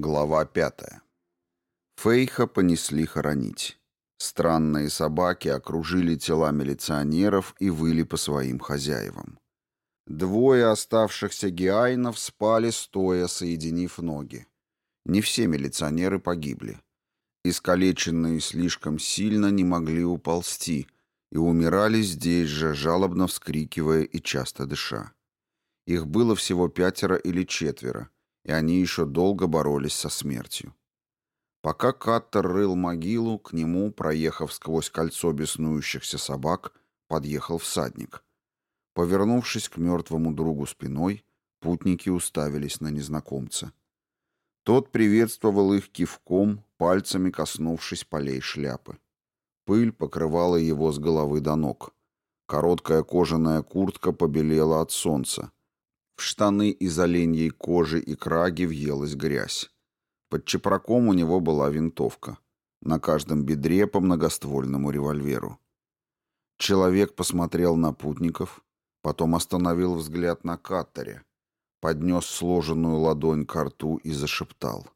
Глава пятая. Фейха понесли хоронить. Странные собаки окружили тела милиционеров и выли по своим хозяевам. Двое оставшихся геайнов спали стоя, соединив ноги. Не все милиционеры погибли. Искалеченные слишком сильно не могли уползти и умирали здесь же, жалобно вскрикивая и часто дыша. Их было всего пятеро или четверо, и они еще долго боролись со смертью. Пока Каттер рыл могилу, к нему, проехав сквозь кольцо беснующихся собак, подъехал всадник. Повернувшись к мертвому другу спиной, путники уставились на незнакомца. Тот приветствовал их кивком, пальцами коснувшись полей шляпы. Пыль покрывала его с головы до ног. Короткая кожаная куртка побелела от солнца. В штаны из оленьей кожи и краги въелась грязь. Под чепраком у него была винтовка. На каждом бедре по многоствольному револьверу. Человек посмотрел на путников, потом остановил взгляд на каттере, поднес сложенную ладонь к рту и зашептал.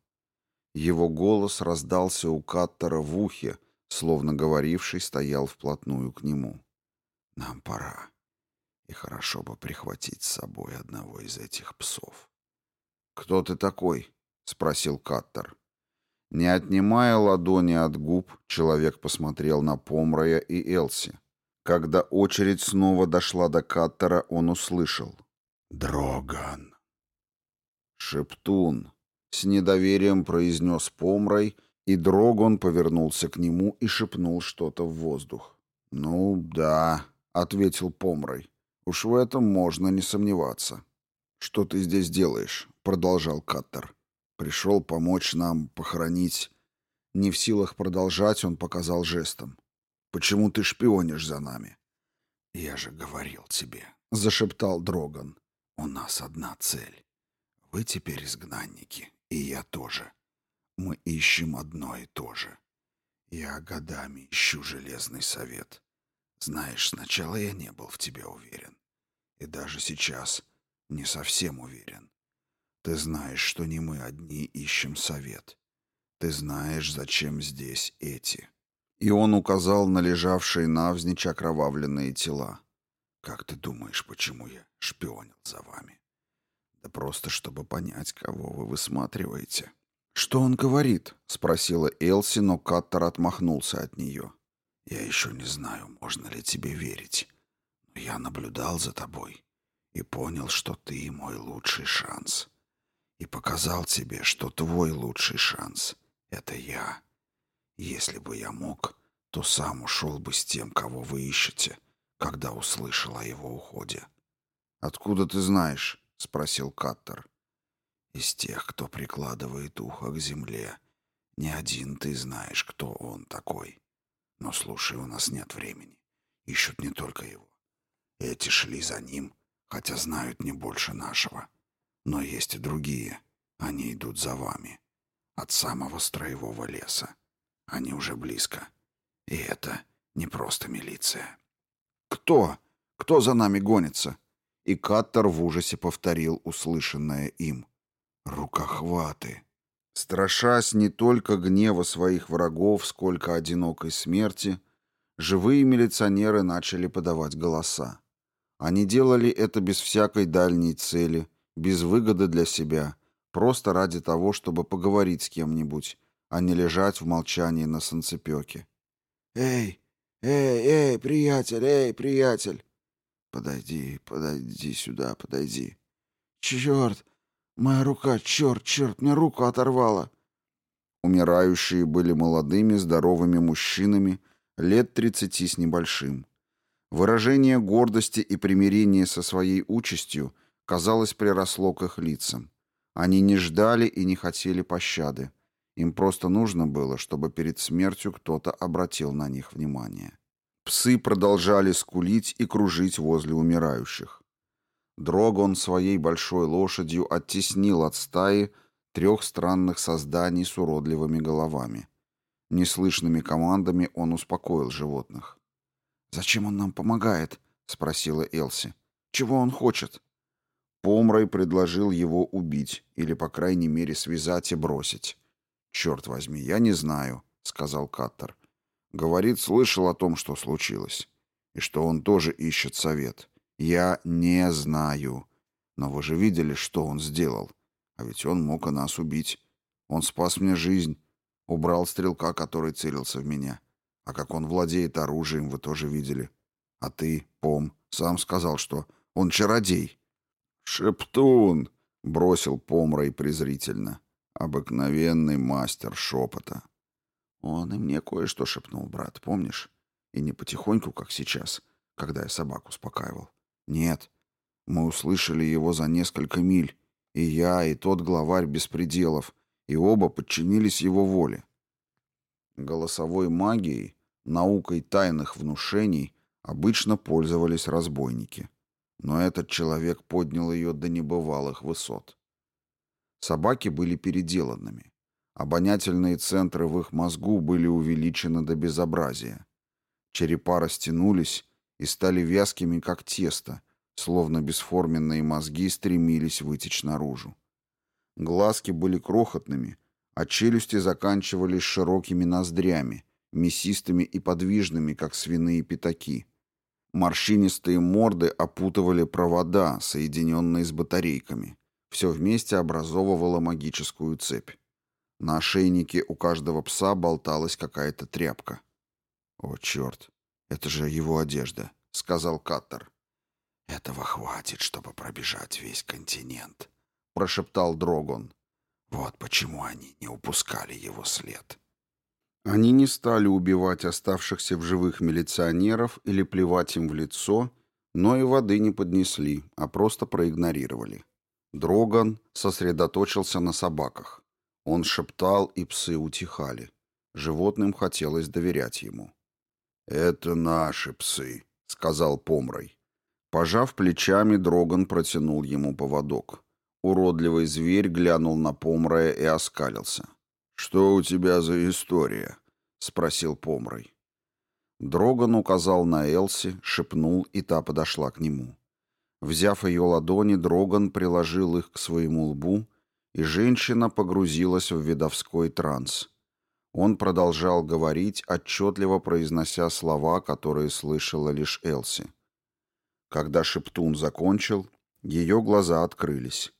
Его голос раздался у каттера в ухе, словно говоривший стоял вплотную к нему. «Нам пора» и хорошо бы прихватить с собой одного из этих псов. «Кто ты такой?» — спросил Каттер. Не отнимая ладони от губ, человек посмотрел на Помрая и Элси. Когда очередь снова дошла до Каттера, он услышал. «Дроган». «Шептун», — с недоверием произнес Помрай, и Дрогон повернулся к нему и шепнул что-то в воздух. «Ну да», — ответил Помрай. Уж в этом можно не сомневаться. «Что ты здесь делаешь?» — продолжал Каттер. «Пришел помочь нам похоронить...» Не в силах продолжать, он показал жестом. «Почему ты шпионишь за нами?» «Я же говорил тебе», — зашептал Дроган. «У нас одна цель. Вы теперь изгнанники, и я тоже. Мы ищем одно и то же. Я годами ищу Железный Совет. Знаешь, сначала я не был в тебе уверен. И даже сейчас не совсем уверен. Ты знаешь, что не мы одни ищем совет. Ты знаешь, зачем здесь эти. И он указал на лежавшие навзничь окровавленные тела. Как ты думаешь, почему я шпионил за вами? Да просто чтобы понять, кого вы высматриваете. «Что он говорит?» — спросила Элси, но Каттер отмахнулся от нее. Я еще не знаю, можно ли тебе верить, но я наблюдал за тобой и понял, что ты мой лучший шанс. И показал тебе, что твой лучший шанс — это я. Если бы я мог, то сам ушел бы с тем, кого вы ищете, когда услышал о его уходе. «Откуда ты знаешь?» — спросил Каттер. «Из тех, кто прикладывает ухо к земле. Не один ты знаешь, кто он такой». Но слушай, у нас нет времени. Ищут не только его. Эти шли за ним, хотя знают не больше нашего. Но есть и другие. Они идут за вами. От самого строевого леса. Они уже близко. И это не просто милиция. «Кто? Кто за нами гонится?» И Каттер в ужасе повторил услышанное им. «Рукохваты!» Страшась не только гнева своих врагов, сколько одинокой смерти, живые милиционеры начали подавать голоса. Они делали это без всякой дальней цели, без выгоды для себя, просто ради того, чтобы поговорить с кем-нибудь, а не лежать в молчании на санцепёке. «Эй, эй, эй, приятель, эй, приятель!» «Подойди, подойди сюда, подойди!» «Черт, Моя рука, черт, черт, мне руку оторвало. Умирающие были молодыми, здоровыми мужчинами, лет тридцати с небольшим. Выражение гордости и примирения со своей участью, казалось, приросло к их лицам. Они не ждали и не хотели пощады. Им просто нужно было, чтобы перед смертью кто-то обратил на них внимание. Псы продолжали скулить и кружить возле умирающих. Дрогон своей большой лошадью оттеснил от стаи трех странных созданий с уродливыми головами. Неслышными командами он успокоил животных. «Зачем он нам помогает?» — спросила Элси. «Чего он хочет?» Помрой предложил его убить или, по крайней мере, связать и бросить. «Черт возьми, я не знаю», — сказал Каттер. Говорит, слышал о том, что случилось, и что он тоже ищет совет. Я не знаю. Но вы же видели, что он сделал. А ведь он мог и нас убить. Он спас мне жизнь, убрал стрелка, который целился в меня. А как он владеет оружием, вы тоже видели. А ты, Пом, сам сказал, что он чародей. «Шептун!» — бросил Помрой презрительно. «Обыкновенный мастер шепота». Он и мне кое-что шепнул, брат, помнишь? И не потихоньку, как сейчас, когда я собаку успокаивал. Нет, мы услышали его за несколько миль, и я, и тот главарь беспределов, и оба подчинились его воле. Голосовой магией, наукой тайных внушений обычно пользовались разбойники. Но этот человек поднял ее до небывалых высот. Собаки были переделанными. Обонятельные центры в их мозгу были увеличены до безобразия. Черепа растянулись и стали вязкими, как тесто, словно бесформенные мозги стремились вытечь наружу. Глазки были крохотными, а челюсти заканчивались широкими ноздрями, мясистыми и подвижными, как свиные пятаки. Морщинистые морды опутывали провода, соединенные с батарейками. Все вместе образовывало магическую цепь. На ошейнике у каждого пса болталась какая-то тряпка. «О, черт! Это же его одежда», — сказал Каттер. «Этого хватит, чтобы пробежать весь континент», — прошептал Дрогон. «Вот почему они не упускали его след». Они не стали убивать оставшихся в живых милиционеров или плевать им в лицо, но и воды не поднесли, а просто проигнорировали. Дроган сосредоточился на собаках. Он шептал, и псы утихали. Животным хотелось доверять ему. «Это наши псы», — сказал Помрой. Пожав плечами, Дроган протянул ему поводок. Уродливый зверь глянул на Помрая и оскалился. «Что у тебя за история?» — спросил Помрой. Дроган указал на Элси, шепнул, и та подошла к нему. Взяв ее ладони, Дроган приложил их к своему лбу и женщина погрузилась в видовской транс. Он продолжал говорить, отчетливо произнося слова, которые слышала лишь Элси. Когда Шептун закончил, ее глаза открылись.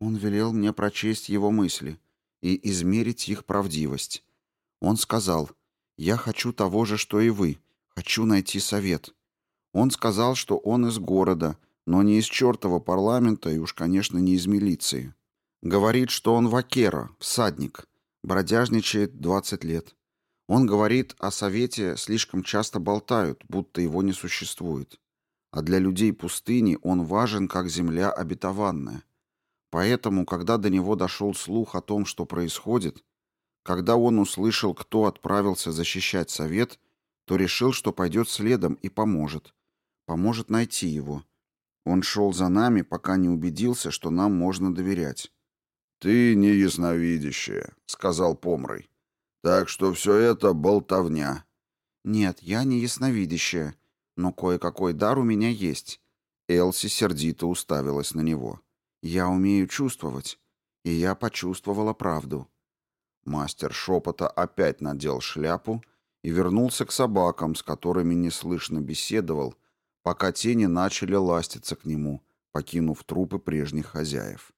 Он велел мне прочесть его мысли и измерить их правдивость. Он сказал, «Я хочу того же, что и вы, хочу найти совет». Он сказал, что он из города, но не из чертова парламента и уж, конечно, не из милиции. Говорит, что он вакера, всадник. Бродяжничает 20 лет. Он говорит, о совете слишком часто болтают, будто его не существует. А для людей пустыни он важен, как земля обетованная. Поэтому, когда до него дошел слух о том, что происходит, когда он услышал, кто отправился защищать совет, то решил, что пойдет следом и поможет. Поможет найти его. Он шел за нами, пока не убедился, что нам можно доверять. «Ты не ясновидящая», — сказал Помрой. «Так что все это болтовня». «Нет, я не ясновидящая, но кое-какой дар у меня есть». Элси сердито уставилась на него. «Я умею чувствовать, и я почувствовала правду». Мастер шепота опять надел шляпу и вернулся к собакам, с которыми неслышно беседовал, пока тени начали ластиться к нему, покинув трупы прежних хозяев.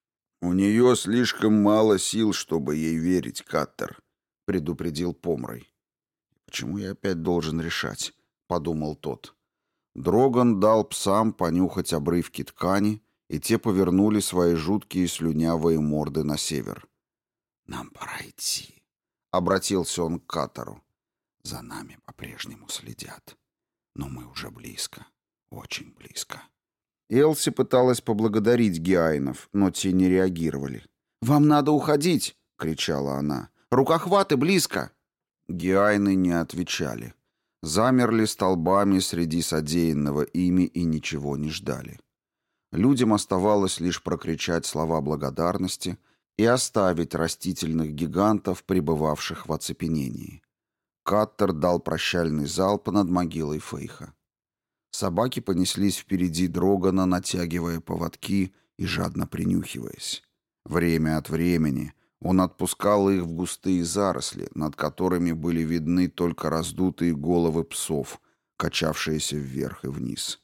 «У нее слишком мало сил, чтобы ей верить, Каттер», — предупредил Помрой. «Почему я опять должен решать?» — подумал тот. Дроган дал псам понюхать обрывки ткани, и те повернули свои жуткие слюнявые морды на север. «Нам пора идти», — обратился он к Катару. «За нами по-прежнему следят, но мы уже близко, очень близко». Элси пыталась поблагодарить Гиайнов, но те не реагировали. «Вам надо уходить!» — кричала она. «Рукохваты близко!» Гиайны не отвечали. Замерли столбами среди содеянного ими и ничего не ждали. Людям оставалось лишь прокричать слова благодарности и оставить растительных гигантов, пребывавших в оцепенении. Каттер дал прощальный залп над могилой Фейха. Собаки понеслись впереди Дрогана, натягивая поводки и жадно принюхиваясь. Время от времени он отпускал их в густые заросли, над которыми были видны только раздутые головы псов, качавшиеся вверх и вниз.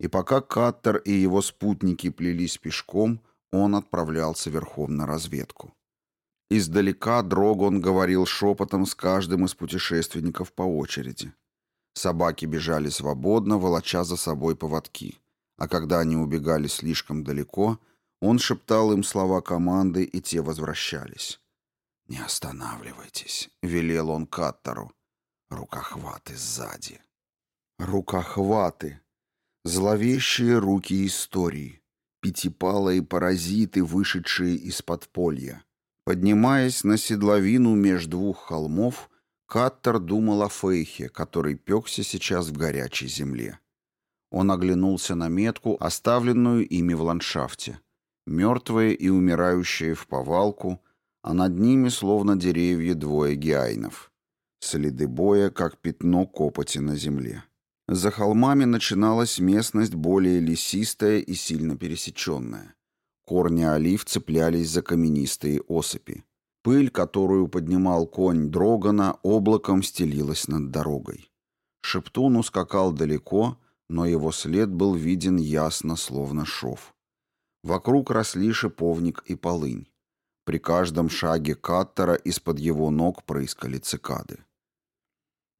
И пока Каттер и его спутники плелись пешком, он отправлялся верхом на разведку. Издалека Дрогон говорил шепотом с каждым из путешественников по очереди. Собаки бежали свободно, волоча за собой поводки. А когда они убегали слишком далеко, он шептал им слова команды, и те возвращались. «Не останавливайтесь», — велел он Каттеру. «Рукохваты сзади». Рукохваты. Зловещие руки истории. Пятипалые паразиты, вышедшие из подполья. Поднимаясь на седловину между двух холмов, Каттер думал о Фейхе, который пекся сейчас в горячей земле. Он оглянулся на метку, оставленную ими в ландшафте. Мертвые и умирающие в повалку, а над ними, словно деревья, двое геайнов. Следы боя, как пятно копоти на земле. За холмами начиналась местность более лесистая и сильно пересеченная. Корни олив цеплялись за каменистые осыпи. Пыль, которую поднимал конь Дрогана, облаком стелилась над дорогой. Шептун ускакал далеко, но его след был виден ясно, словно шов. Вокруг росли шиповник и полынь. При каждом шаге каттера из-под его ног прыскали цикады.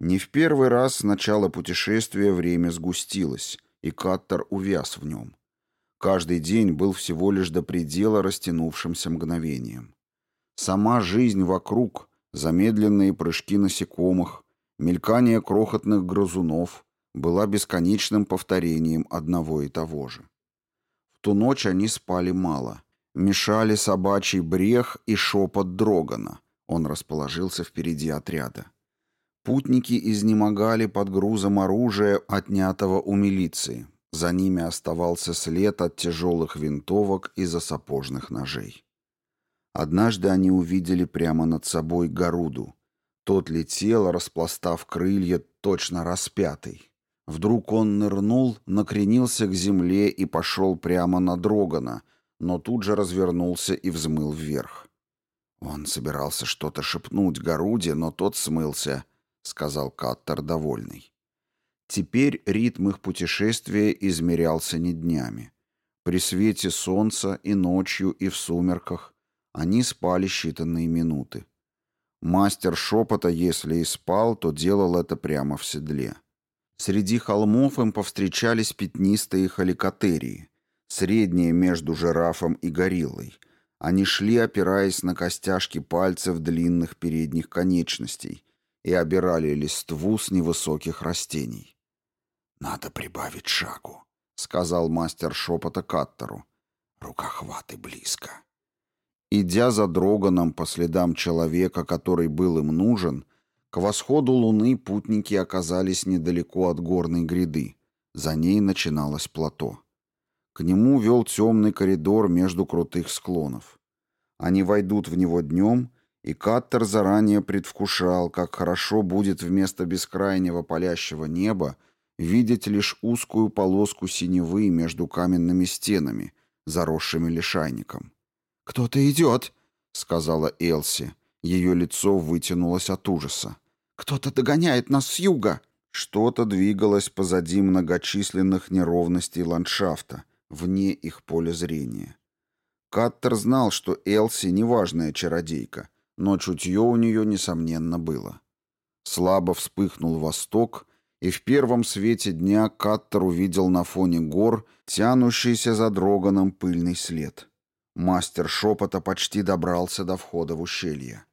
Не в первый раз с начала путешествия время сгустилось, и каттер увяз в нем. Каждый день был всего лишь до предела растянувшимся мгновением. Сама жизнь вокруг, замедленные прыжки насекомых, мелькание крохотных грызунов была бесконечным повторением одного и того же. В ту ночь они спали мало. Мешали собачий брех и шепот Дрогана. Он расположился впереди отряда. Путники изнемогали под грузом оружия, отнятого у милиции. За ними оставался след от тяжелых винтовок и засапожных ножей. Однажды они увидели прямо над собой Гаруду. Тот летел, распластав крылья, точно распятый. Вдруг он нырнул, накренился к земле и пошел прямо на Дрогана, но тут же развернулся и взмыл вверх. Он собирался что-то шепнуть Гаруде, но тот смылся — сказал Каттер довольный. Теперь ритм их путешествия измерялся не днями. При свете солнца и ночью, и в сумерках они спали считанные минуты. Мастер шепота, если и спал, то делал это прямо в седле. Среди холмов им повстречались пятнистые халикотерии, средние между жирафом и гориллой. Они шли, опираясь на костяшки пальцев длинных передних конечностей, и обирали листву с невысоких растений. «Надо прибавить шагу», — сказал мастер шепота Каттеру. «Рукохваты близко». Идя за Дроганом по следам человека, который был им нужен, к восходу луны путники оказались недалеко от горной гряды. За ней начиналось плато. К нему вел темный коридор между крутых склонов. Они войдут в него днем и Каттер заранее предвкушал, как хорошо будет вместо бескрайнего палящего неба видеть лишь узкую полоску синевы между каменными стенами, заросшими лишайником. «Кто-то идет», — сказала Элси. Ее лицо вытянулось от ужаса. «Кто-то догоняет нас с юга!» Что-то двигалось позади многочисленных неровностей ландшафта, вне их поля зрения. Каттер знал, что Элси — неважная чародейка — но чутье у нее, несомненно, было. Слабо вспыхнул восток, и в первом свете дня Каттер увидел на фоне гор тянущийся за дроганом пыльный след. Мастер шепота почти добрался до входа в ущелье.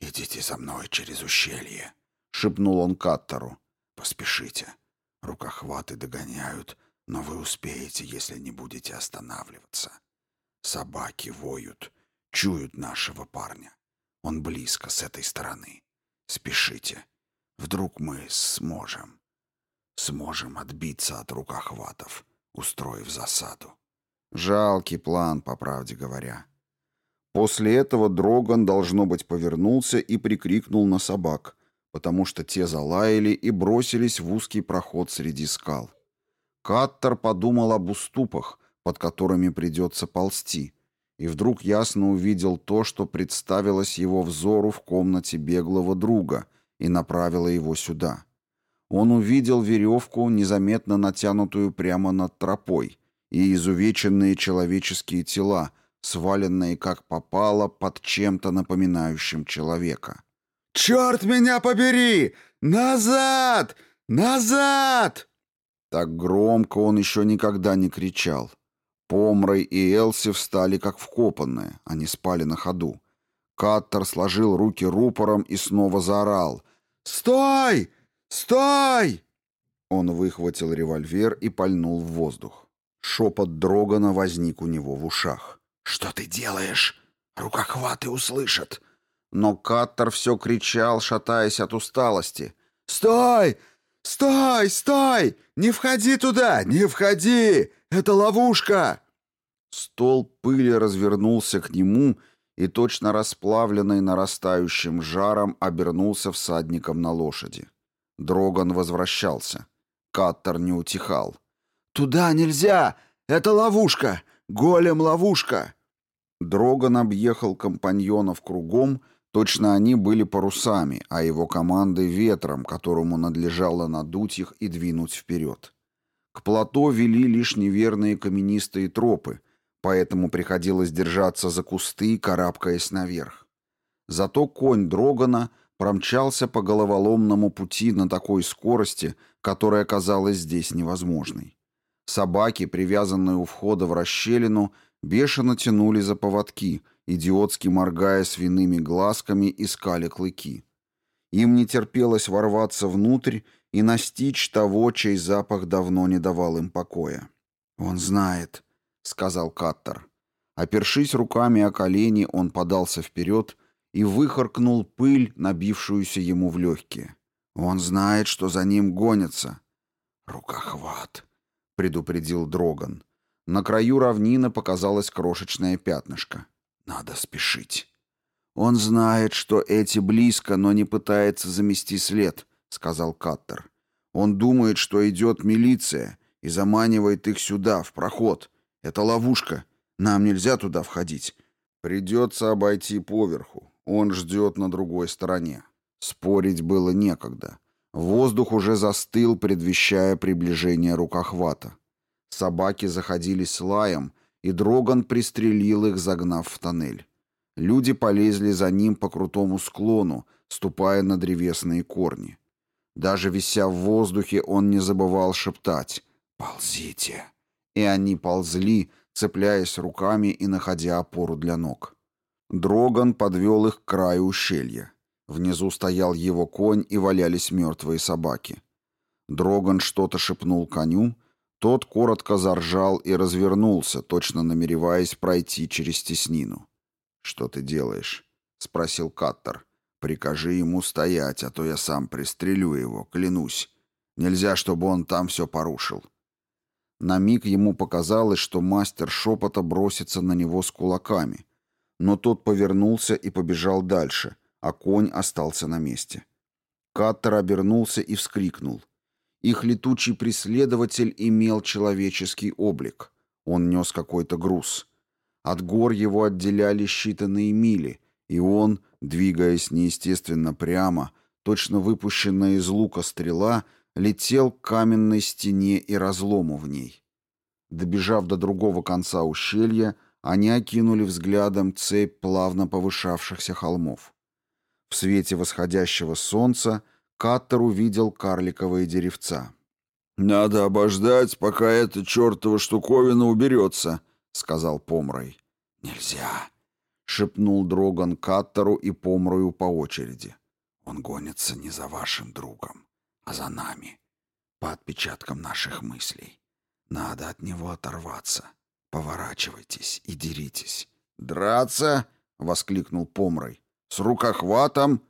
«Идите за мной через ущелье», — шепнул он Каттеру. «Поспешите. Рукохваты догоняют, но вы успеете, если не будете останавливаться. Собаки воют, чуют нашего парня. Он близко с этой стороны. Спешите. Вдруг мы сможем. Сможем отбиться от рукохватов, устроив засаду. Жалкий план, по правде говоря. После этого Дроган, должно быть, повернулся и прикрикнул на собак, потому что те залаяли и бросились в узкий проход среди скал. Каттер подумал об уступах, под которыми придется ползти, и вдруг ясно увидел то, что представилось его взору в комнате беглого друга и направило его сюда. Он увидел веревку, незаметно натянутую прямо над тропой, и изувеченные человеческие тела, сваленные как попало под чем-то напоминающим человека. «Черт меня побери! Назад! Назад!» Так громко он еще никогда не кричал. Помрой и Элси встали как вкопанные, они спали на ходу. Каттер сложил руки рупором и снова заорал. «Стой! Стой!» Он выхватил револьвер и пальнул в воздух. Шепот Дрогана возник у него в ушах. «Что ты делаешь? Рукохваты услышат!» Но Каттер все кричал, шатаясь от усталости. «Стой! Стой! Стой! Не входи туда! Не входи! Это ловушка!» Стол пыли развернулся к нему и, точно расплавленный нарастающим жаром, обернулся всадником на лошади. Дроган возвращался. Каттер не утихал. «Туда нельзя! Это ловушка! Голем-ловушка!» Дроган объехал компаньонов кругом, точно они были парусами, а его команды — ветром, которому надлежало надуть их и двинуть вперед. К плато вели лишь неверные каменистые тропы, поэтому приходилось держаться за кусты, карабкаясь наверх. Зато конь Дрогана промчался по головоломному пути на такой скорости, которая казалась здесь невозможной. Собаки, привязанные у входа в расщелину, бешено тянули за поводки, идиотски моргая свиными глазками, искали клыки. Им не терпелось ворваться внутрь и настичь того, чей запах давно не давал им покоя. «Он знает», — сказал Каттер. Опершись руками о колени, он подался вперед и выхаркнул пыль, набившуюся ему в легкие. «Он знает, что за ним гонятся». «Рукохват», — предупредил Дроган. На краю равнины показалось крошечное пятнышко. «Надо спешить». «Он знает, что эти близко, но не пытается замести след», — сказал Каттер. «Он думает, что идет милиция и заманивает их сюда, в проход. Это ловушка. Нам нельзя туда входить. Придется обойти поверху. Он ждет на другой стороне». Спорить было некогда. Воздух уже застыл, предвещая приближение рукохвата. Собаки заходились лаем, и Дроган пристрелил их, загнав в тоннель. Люди полезли за ним по крутому склону, ступая на древесные корни. Даже вися в воздухе, он не забывал шептать «Ползите!» И они ползли, цепляясь руками и находя опору для ног. Дроган подвел их к краю ущелья. Внизу стоял его конь и валялись мертвые собаки. Дроган что-то шепнул коню, тот коротко заржал и развернулся, точно намереваясь пройти через теснину. «Что ты делаешь?» — спросил Каттер. «Прикажи ему стоять, а то я сам пристрелю его, клянусь. Нельзя, чтобы он там все порушил». На миг ему показалось, что мастер шепота бросится на него с кулаками. Но тот повернулся и побежал дальше, а конь остался на месте. Каттер обернулся и вскрикнул. Их летучий преследователь имел человеческий облик. Он нес какой-то груз. От гор его отделяли считанные мили, и он, двигаясь неестественно прямо, точно выпущенная из лука стрела, летел к каменной стене и разлому в ней. Добежав до другого конца ущелья, они окинули взглядом цепь плавно повышавшихся холмов. В свете восходящего солнца Каттер увидел карликовые деревца. «Надо обождать, пока эта чертова штуковина уберется», — сказал Помрой. «Нельзя», — шепнул Дроган Каттеру и Помрою по очереди. «Он гонится не за вашим другом, а за нами, по отпечаткам наших мыслей. Надо от него оторваться. Поворачивайтесь и деритесь». «Драться?» — воскликнул Помрой. «С рукохватом?»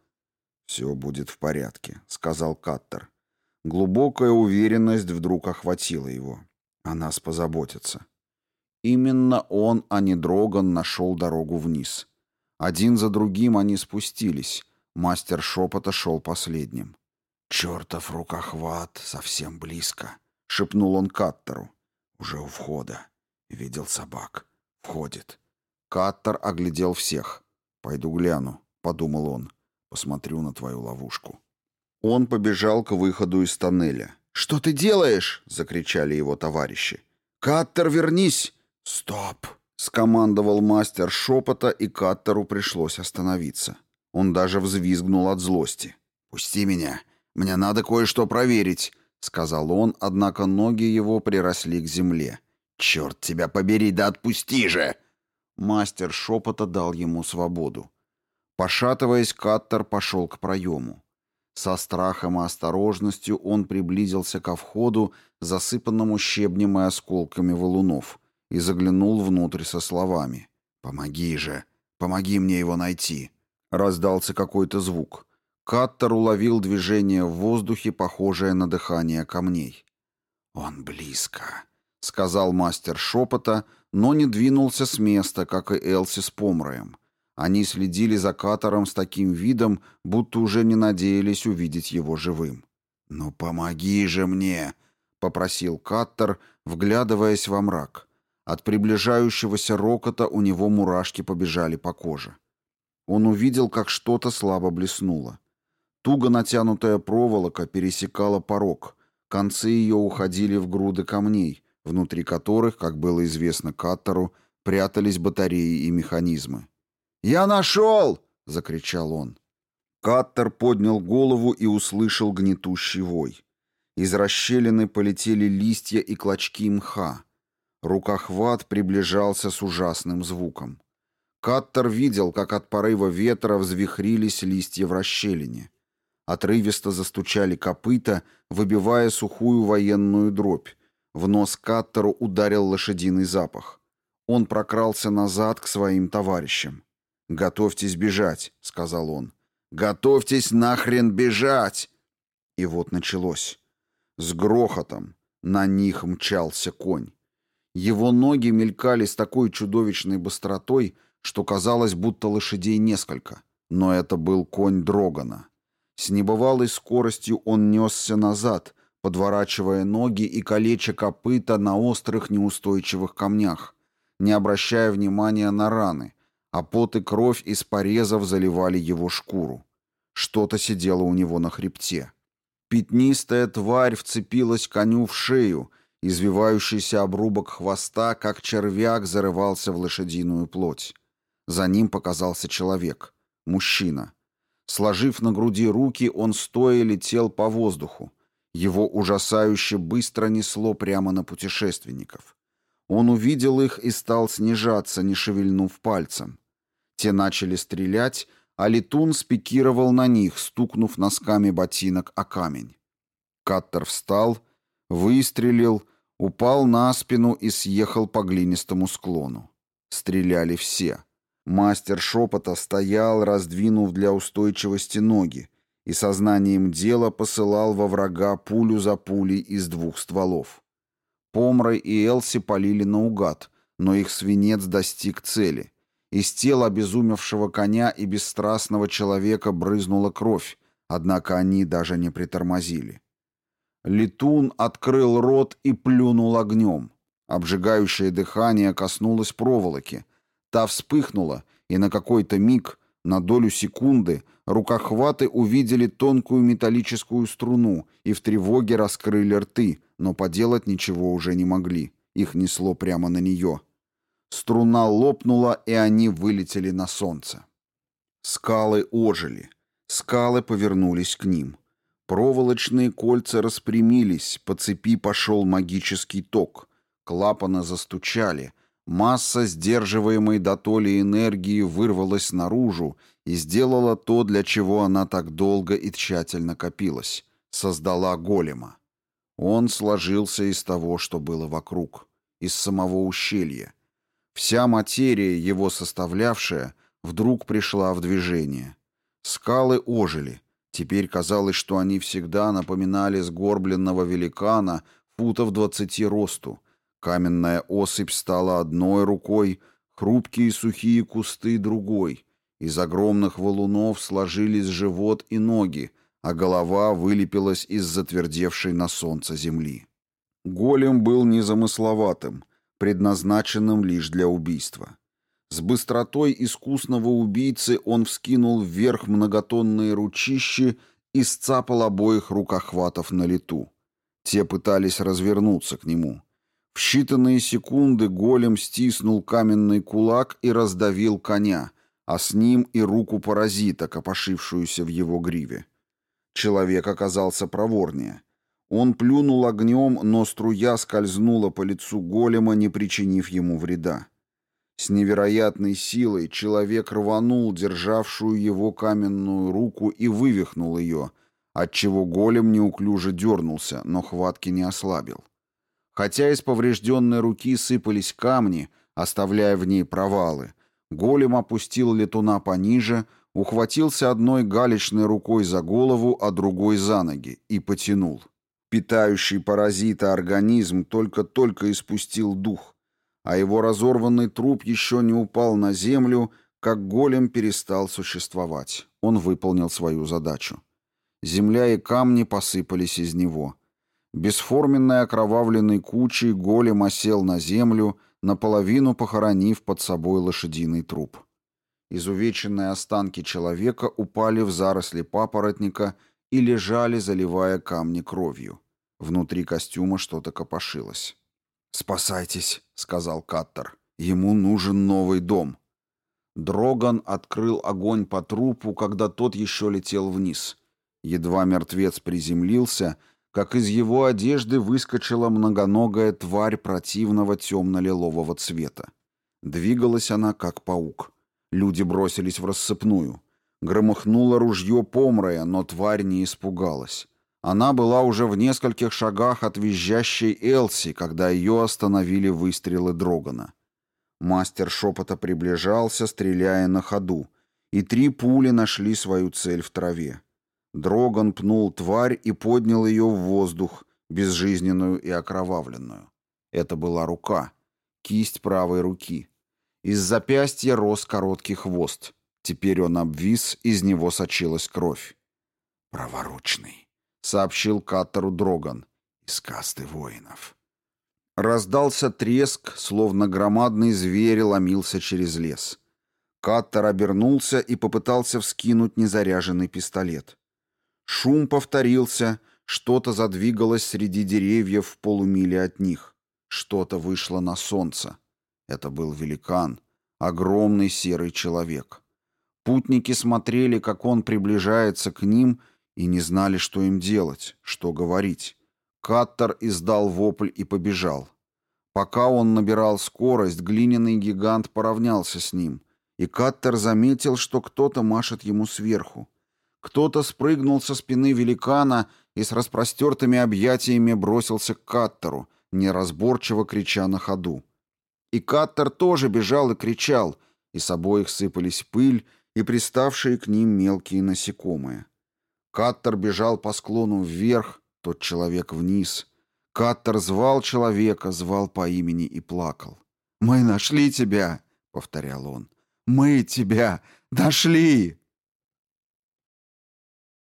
«Все будет в порядке», — сказал Каттер. Глубокая уверенность вдруг охватила его. О нас позаботятся. Именно он, а не Дроган, нашел дорогу вниз. Один за другим они спустились. Мастер шепота шел последним. «Чертов рукохват, совсем близко», — шепнул он Каттеру. «Уже у входа. Видел собак. Входит. Каттер оглядел всех. «Пойду гляну», — подумал он. «Посмотрю на твою ловушку». Он побежал к выходу из тоннеля. «Что ты делаешь?» — закричали его товарищи. «Каттер, вернись!» «Стоп!» — скомандовал мастер шепота, и Каттеру пришлось остановиться. Он даже взвизгнул от злости. «Пусти меня! Мне надо кое-что проверить!» — сказал он, однако ноги его приросли к земле. «Черт тебя побери, да отпусти же!» Мастер шепота дал ему свободу. Пошатываясь, Каттер пошел к проему. Со страхом и осторожностью он приблизился ко входу, засыпанному щебнем и осколками валунов, и заглянул внутрь со словами. «Помоги же! Помоги мне его найти!» Раздался какой-то звук. Каттер уловил движение в воздухе, похожее на дыхание камней. «Он близко», — сказал мастер шепота, но не двинулся с места, как и Элси с Помроем. Они следили за Каттером с таким видом, будто уже не надеялись увидеть его живым. «Ну помоги же мне!» — попросил Каттер, вглядываясь во мрак. От приближающегося рокота у него мурашки побежали по коже. Он увидел, как что-то слабо блеснуло. Туго натянутая проволока пересекала порог. Концы ее уходили в груды камней, внутри которых, как было известно Каттеру, прятались батареи и механизмы. «Я нашел!» — закричал он. Каттер поднял голову и услышал гнетущий вой. Из расщелины полетели листья и клочки мха. Рукохват приближался с ужасным звуком. Каттер видел, как от порыва ветра взвихрились листья в расщелине. Отрывисто застучали копыта, выбивая сухую военную дробь. В нос Каттеру ударил лошадиный запах. Он прокрался назад к своим товарищам. «Готовьтесь бежать», — сказал он. «Готовьтесь нахрен бежать!» И вот началось. С грохотом на них мчался конь. Его ноги мелькали с такой чудовищной быстротой, что казалось, будто лошадей несколько. Но это был конь Дрогана. С небывалой скоростью он несся назад, подворачивая ноги и калеча копыта на острых неустойчивых камнях, не обращая внимания на раны, а пот и кровь из порезов заливали его шкуру. Что-то сидело у него на хребте. Пятнистая тварь вцепилась коню в шею, извивающийся обрубок хвоста, как червяк, зарывался в лошадиную плоть. За ним показался человек, мужчина. Сложив на груди руки, он стоя летел по воздуху. Его ужасающе быстро несло прямо на путешественников. Он увидел их и стал снижаться, не шевельнув пальцем. Те начали стрелять, а летун спикировал на них, стукнув носками ботинок о камень. Каттер встал, выстрелил, упал на спину и съехал по глинистому склону. Стреляли все. Мастер шепота стоял, раздвинув для устойчивости ноги, и сознанием дела посылал во врага пулю за пулей из двух стволов. Помрой и Элси полили наугад, но их свинец достиг цели. Из тела обезумевшего коня и бесстрастного человека брызнула кровь, однако они даже не притормозили. Летун открыл рот и плюнул огнем. Обжигающее дыхание коснулось проволоки, Та вспыхнула, и на какой-то миг, на долю секунды, рукохваты увидели тонкую металлическую струну и в тревоге раскрыли рты, но поделать ничего уже не могли. Их несло прямо на нее. Струна лопнула, и они вылетели на солнце. Скалы ожили. Скалы повернулись к ним. Проволочные кольца распрямились, по цепи пошел магический ток. Клапаны застучали, Масса сдерживаемой до толи энергии вырвалась наружу и сделала то, для чего она так долго и тщательно копилась. Создала голема. Он сложился из того, что было вокруг, из самого ущелья. Вся материя, его составлявшая, вдруг пришла в движение. Скалы ожили. Теперь казалось, что они всегда напоминали сгорбленного великана футов двадцати росту, Каменная осыпь стала одной рукой, хрупкие сухие кусты другой. Из огромных валунов сложились живот и ноги, а голова вылепилась из затвердевшей на солнце земли. Голем был незамысловатым. Предназначенным лишь для убийства. С быстротой искусного убийцы он вскинул вверх многотонные ручищи и сцапал обоих рукохватов на лету. Те пытались развернуться к нему. В считанные секунды голем стиснул каменный кулак и раздавил коня, а с ним и руку паразита, копошившуюся в его гриве. Человек оказался проворнее. Он плюнул огнем, но струя скользнула по лицу голема, не причинив ему вреда. С невероятной силой человек рванул державшую его каменную руку и вывихнул ее, отчего голем неуклюже дернулся, но хватки не ослабил. Хотя из поврежденной руки сыпались камни, оставляя в ней провалы, голем опустил летуна пониже, ухватился одной галечной рукой за голову, а другой за ноги и потянул. Питающий паразита организм только-только испустил дух, а его разорванный труп еще не упал на землю, как голем перестал существовать. Он выполнил свою задачу. Земля и камни посыпались из него. Бесформенной окровавленной кучей голем осел на землю, наполовину похоронив под собой лошадиный труп. Изувеченные останки человека упали в заросли папоротника и лежали, заливая камни кровью. Внутри костюма что-то копошилось. «Спасайтесь», — сказал Каттер. «Ему нужен новый дом». Дроган открыл огонь по трупу, когда тот еще летел вниз. Едва мертвец приземлился, как из его одежды выскочила многоногая тварь противного темно-лилового цвета. Двигалась она, как паук. Люди бросились в рассыпную. Громыхнуло ружье помрая, но тварь не испугалась. Она была уже в нескольких шагах от визжащей Элси, когда ее остановили выстрелы Дрогана. Мастер шепота приближался, стреляя на ходу, и три пули нашли свою цель в траве. Дроган пнул тварь и поднял ее в воздух, безжизненную и окровавленную. Это была рука, кисть правой руки. Из запястья рос короткий хвост. Теперь он обвис, из него сочилась кровь. «Праворучный», — сообщил Каттеру Дроган. «Из касты воинов». Раздался треск, словно громадный зверь ломился через лес. Каттер обернулся и попытался вскинуть незаряженный пистолет. Шум повторился, что-то задвигалось среди деревьев в полумиле от них. Что-то вышло на солнце. Это был великан, огромный серый человек. Путники смотрели, как он приближается к ним, и не знали, что им делать, что говорить. Каттер издал вопль и побежал. Пока он набирал скорость, глиняный гигант поравнялся с ним, и Каттер заметил, что кто-то машет ему сверху. Кто-то спрыгнул со спины великана и с распростертыми объятиями бросился к Каттеру, неразборчиво крича на ходу. И Каттер тоже бежал и кричал, и с обоих сыпались пыль и приставшие к ним мелкие насекомые. Каттер бежал по склону вверх, тот человек вниз. Каттер звал человека, звал по имени и плакал. «Мы нашли тебя!» — повторял он. «Мы тебя нашли!»